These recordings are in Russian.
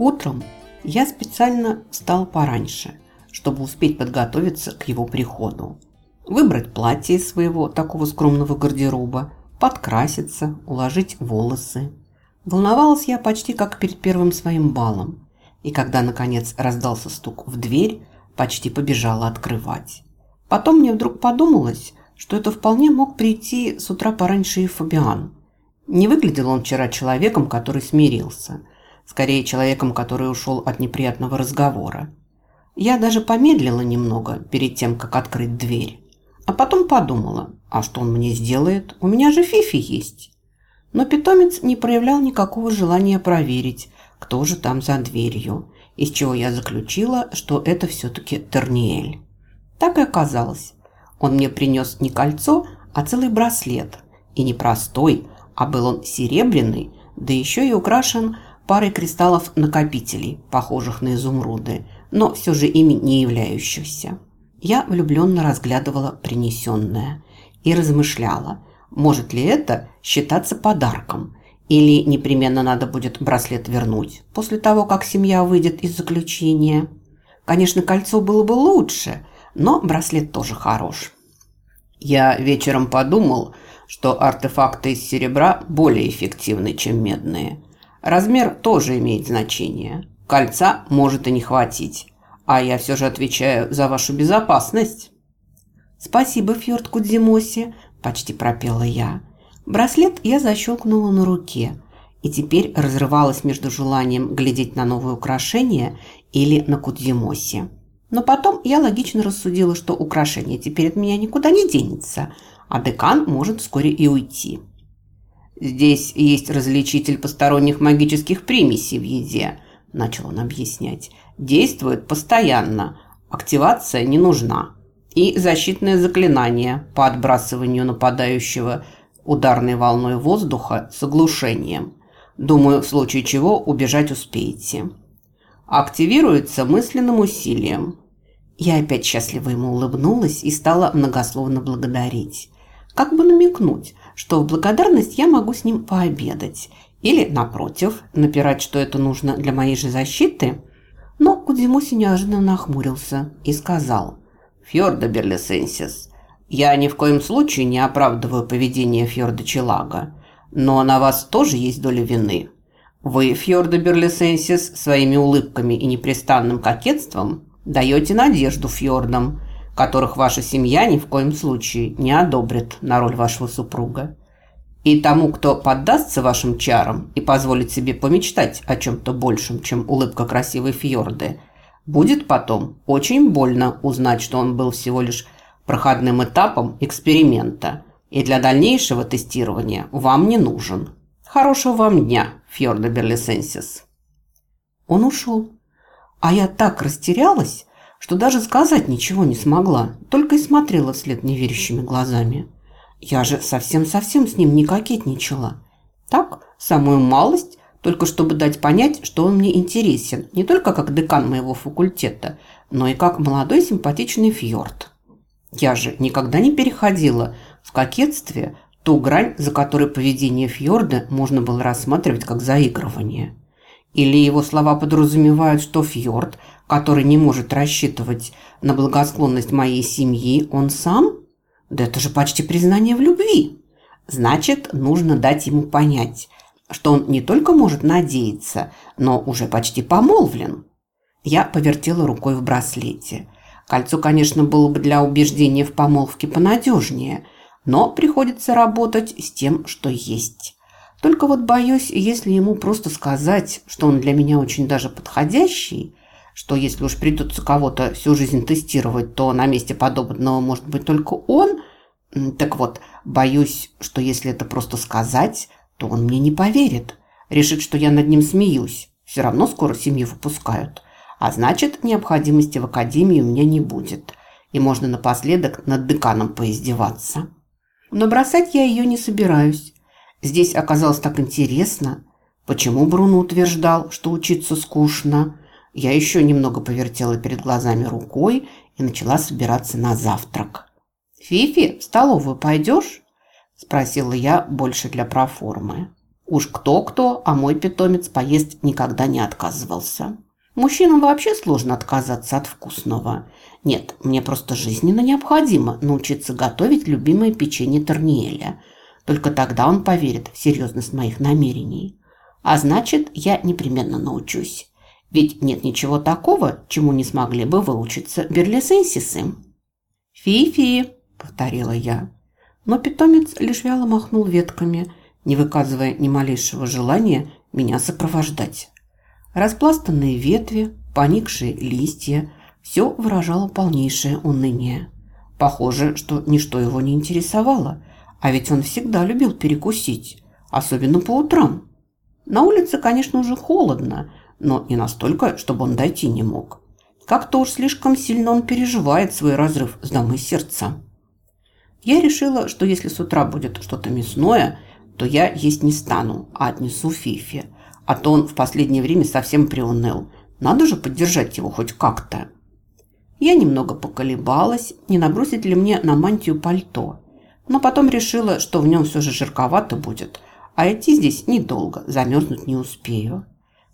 Утром я специально встал пораньше, чтобы успеть подготовиться к его приходу. Выбрать платье из своего такого скромного гардероба, подкраситься, уложить волосы. Волновалась я почти как перед первым своим балом. И когда, наконец, раздался стук в дверь, почти побежала открывать. Потом мне вдруг подумалось, что это вполне мог прийти с утра пораньше и Фабиан. Не выглядел он вчера человеком, который смирился. Скорее, человеком, который ушел от неприятного разговора. Я даже помедлила немного перед тем, как открыть дверь. А потом подумала, а что он мне сделает? У меня же Фифи есть. Но питомец не проявлял никакого желания проверить, кто же там за дверью, из чего я заключила, что это все-таки Терниэль. Так и оказалось. Он мне принес не кольцо, а целый браслет. И не простой, а был он серебряный, да еще и украшен парой кристаллов-накопителей, похожих на изумруды, но все же ими не являющихся. Я влюбленно разглядывала принесенное и размышляла, может ли это считаться подарком, или непременно надо будет браслет вернуть после того, как семья выйдет из заключения. Конечно, кольцо было бы лучше, но браслет тоже хорош. Я вечером подумал, что артефакты из серебра более эффективны, чем медные. Размер тоже имеет значение. Кольца может и не хватить, а я все же отвечаю за вашу безопасность. «Спасибо, Фьорд Кудзимоси», – почти пропела я. Браслет я защелкнула на руке и теперь разрывалась между желанием глядеть на новое украшение или на Кудзимоси. Но потом я логично рассудила, что украшение теперь от меня никуда не денется, а декан может вскоре и уйти. «Здесь есть различитель посторонних магических примесей в еде», – начал он объяснять. «Действует постоянно, активация не нужна. И защитное заклинание по отбрасыванию нападающего ударной волной воздуха с оглушением. Думаю, в случае чего убежать успеете» активируется мысленным усилием. Я опять счастливо ему улыбнулась и стала многословно благодарить. Как бы намекнуть, что в благодарность я могу с ним пообедать. Или, напротив, напирать, что это нужно для моей же защиты. Но Кудзимуси неожиданно нахмурился и сказал. «Фьорда Берлисенсис, я ни в коем случае не оправдываю поведение Фьорда Челага, но на вас тоже есть доля вины. Вы, Фьорда Берлисенсис, своими улыбками и непрестанным кокетством даете надежду фьордам, которых ваша семья ни в коем случае не одобрит на роль вашего супруга. И тому, кто поддастся вашим чарам и позволит себе помечтать о чем-то большем, чем улыбка красивой фьорды, будет потом очень больно узнать, что он был всего лишь проходным этапом эксперимента и для дальнейшего тестирования вам не нужен. Хорошего вам дня, Фьорда Берлисенсис. Он ушел. А я так растерялась, что даже сказать ничего не смогла, только и смотрела вслед неверящими глазами. Я же совсем-совсем с ним не кокетничала. Так, самую малость, только чтобы дать понять, что он мне интересен, не только как декан моего факультета, но и как молодой симпатичный фьорд. Я же никогда не переходила в кокетстве ту грань, за которой поведение Фьорда можно было рассматривать как заигрывание. Или его слова подразумевают, что Фьорд, который не может рассчитывать на благосклонность моей семьи, он сам? Да это же почти признание в любви. Значит, нужно дать ему понять, что он не только может надеяться, но уже почти помолвлен. Я повертела рукой в браслете. Кольцо, конечно, было бы для убеждения в помолвке понадежнее – но приходится работать с тем, что есть. Только вот боюсь, если ему просто сказать, что он для меня очень даже подходящий, что если уж придется кого-то всю жизнь тестировать, то на месте подобного может быть только он. Так вот, боюсь, что если это просто сказать, то он мне не поверит. Решит, что я над ним смеюсь. Все равно скоро семью выпускают. А значит, необходимости в академии у меня не будет. И можно напоследок над деканом поиздеваться. Но бросать я ее не собираюсь. Здесь оказалось так интересно. Почему Бруно утверждал, что учиться скучно? Я еще немного повертела перед глазами рукой и начала собираться на завтрак. «Фифи, в столовую пойдешь?» – спросила я больше для проформы. Уж кто-кто, а мой питомец поесть никогда не отказывался. Мужчинам вообще сложно отказаться от вкусного. Нет, мне просто жизненно необходимо научиться готовить любимое печенье Торниэля. Только тогда он поверит в серьезность моих намерений. А значит, я непременно научусь. Ведь нет ничего такого, чему не смогли бы выучиться берлисенсисы. «Фи-фи», – повторила я. Но питомец лишь вяло махнул ветками, не выказывая ни малейшего желания меня сопровождать. Распластанные ветви, поникшие листья – все выражало полнейшее уныние. Похоже, что ничто его не интересовало, а ведь он всегда любил перекусить, особенно по утрам. На улице, конечно, уже холодно, но не настолько, чтобы он дойти не мог. Как-то уж слишком сильно он переживает свой разрыв с дамой сердца. Я решила, что если с утра будет что-то мясное, то я есть не стану, а отнесу Фифе. А то он в последнее время совсем приуныл. Надо же поддержать его хоть как-то. Я немного поколебалась, не набросить ли мне на мантию пальто. Но потом решила, что в нем все же жарковато будет, а идти здесь недолго, замерзнуть не успею.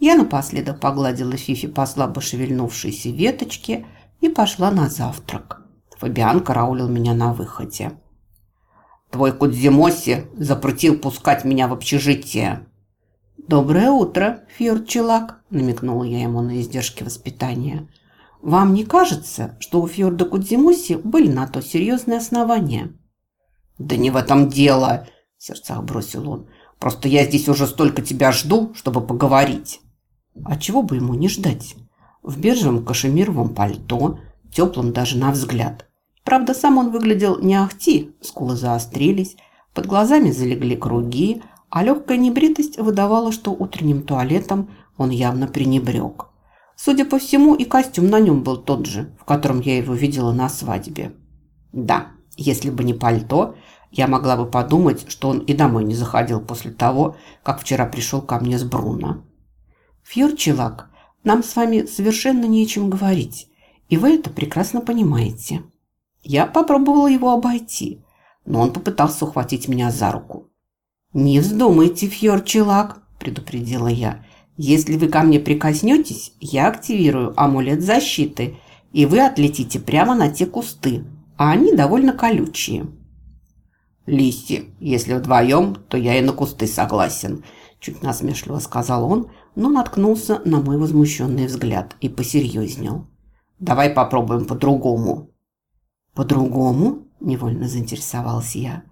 Я напоследок погладила Фифи по слабо шевельнувшейся веточке и пошла на завтрак. Фабиан караулил меня на выходе. «Твой Кудзимоси запретил пускать меня в общежитие». «Доброе утро, Фьорд-Челак», – намекнула я ему на издержки воспитания. «Вам не кажется, что у Фьорда Кудзимоси были на то серьезные основания?» «Да не в этом дело», – в сердцах бросил он. «Просто я здесь уже столько тебя жду, чтобы поговорить». А чего бы ему не ждать? В бежевом кашемировом пальто, теплом даже на взгляд. Правда, сам он выглядел не ахти, скулы заострились, под глазами залегли круги, а легкая небритость выдавала, что утренним туалетом он явно пренебрег. Судя по всему, и костюм на нем был тот же, в котором я его видела на свадьбе. Да, если бы не пальто, я могла бы подумать, что он и домой не заходил после того, как вчера пришел ко мне с Бруно. Фьюрчелак, нам с вами совершенно не о чем говорить, и вы это прекрасно понимаете. Я попробовала его обойти, но он попытался ухватить меня за руку. «Не вздумайте, Фьорчелак», – предупредила я. «Если вы ко мне прикоснетесь, я активирую амулет защиты, и вы отлетите прямо на те кусты, а они довольно колючие». «Листи, если вдвоем, то я и на кусты согласен», – чуть насмешливо сказал он, но наткнулся на мой возмущенный взгляд и посерьезнел. «Давай попробуем по-другому». «По-другому?» – невольно заинтересовался я.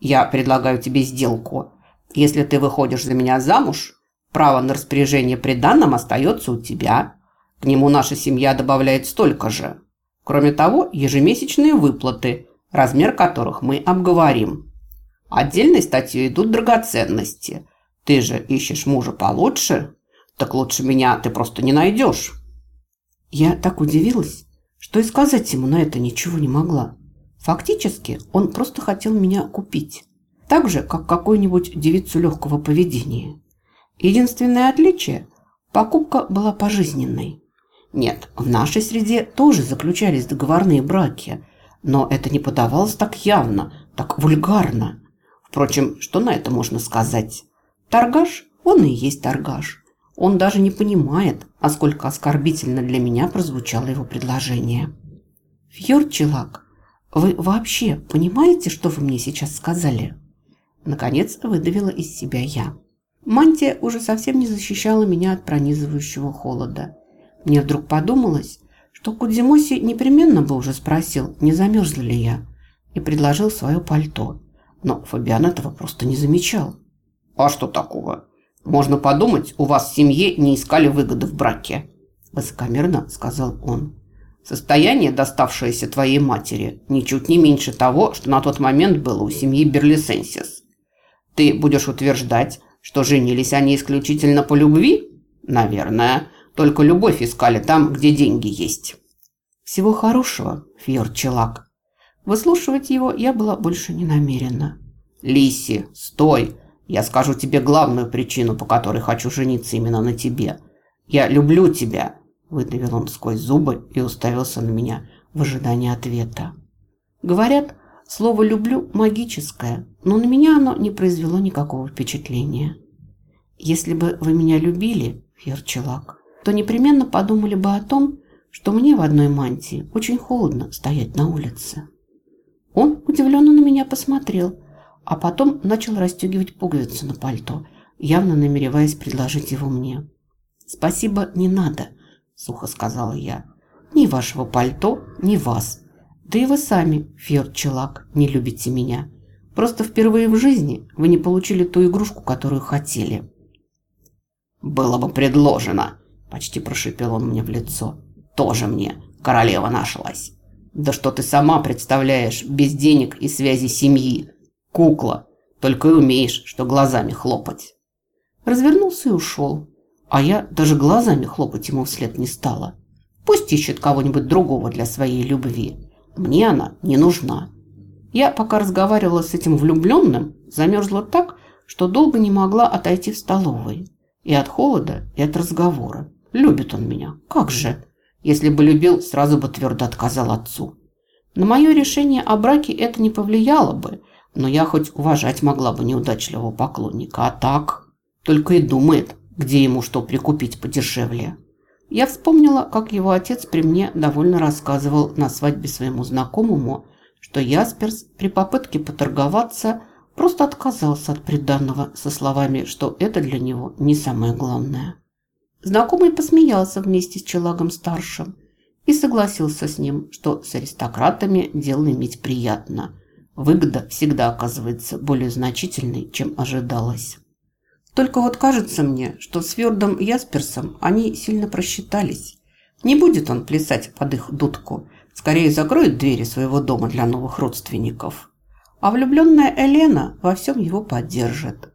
«Я предлагаю тебе сделку. Если ты выходишь за меня замуж, право на распоряжение при данном остается у тебя. К нему наша семья добавляет столько же. Кроме того, ежемесячные выплаты, размер которых мы обговорим. Отдельной статьей идут драгоценности. Ты же ищешь мужа получше?» Так лучше меня ты просто не найдешь. Я так удивилась, что и сказать ему на это ничего не могла. Фактически он просто хотел меня купить. Так же, как какую-нибудь девицу легкого поведения. Единственное отличие – покупка была пожизненной. Нет, в нашей среде тоже заключались договорные браки, но это не подавалось так явно, так вульгарно. Впрочем, что на это можно сказать? Торгаш, он и есть торгаш. Он даже не понимает, а сколько оскорбительно для меня прозвучало его предложение. «Фьорчелак, вы вообще понимаете, что вы мне сейчас сказали?» Наконец выдавила из себя я. Мантия уже совсем не защищала меня от пронизывающего холода. Мне вдруг подумалось, что Кудзимоси непременно бы уже спросил, не замерзла ли я, и предложил свое пальто. Но Фабиан этого просто не замечал. «А что такого? «Можно подумать, у вас в семье не искали выгоды в браке», – высокомерно сказал он. «Состояние, доставшееся твоей матери, ничуть не меньше того, что на тот момент было у семьи Берлисенсис. Ты будешь утверждать, что женились они исключительно по любви? Наверное, только любовь искали там, где деньги есть». «Всего хорошего, Фьор Челак». Выслушивать его я была больше не намерена. «Лиси, стой!» Я скажу тебе главную причину, по которой хочу жениться именно на тебе. Я люблю тебя, выдавил он сквозь зубы и уставился на меня в ожидании ответа. Говорят, слово «люблю» магическое, но на меня оно не произвело никакого впечатления. Если бы вы меня любили, Ферчелак, то непременно подумали бы о том, что мне в одной мантии очень холодно стоять на улице. Он удивленно на меня посмотрел, а потом начал расстегивать пуговицу на пальто, явно намереваясь предложить его мне. «Спасибо, не надо», – сухо сказала я. «Ни вашего пальто, ни вас. Да и вы сами, Фьорд не любите меня. Просто впервые в жизни вы не получили ту игрушку, которую хотели». «Было бы предложено», – почти прошипел он мне в лицо. «Тоже мне королева нашлась. Да что ты сама представляешь без денег и связи семьи? Кукла, только и умеешь, что глазами хлопать». Развернулся и ушел, а я даже глазами хлопать ему вслед не стала. Пусть ищет кого-нибудь другого для своей любви. Мне она не нужна. Я, пока разговаривала с этим влюбленным, замерзла так, что долго не могла отойти в столовой. И от холода, и от разговора. Любит он меня. Как же? Если бы любил, сразу бы твердо отказал отцу. На мое решение о браке это не повлияло бы, но я хоть уважать могла бы неудачливого поклонника. А так, только и думает, где ему что прикупить подешевле. Я вспомнила, как его отец при мне довольно рассказывал на свадьбе своему знакомому, что Ясперс при попытке поторговаться просто отказался от приданного со словами, что это для него не самое главное. Знакомый посмеялся вместе с Челагом-старшим и согласился с ним, что с аристократами дело иметь приятно. Выгода всегда оказывается более значительной, чем ожидалось. Только вот кажется мне, что с Фьордом Ясперсом они сильно просчитались. Не будет он плясать под их дудку, скорее закроет двери своего дома для новых родственников – а влюбленная Елена во всем его поддержит.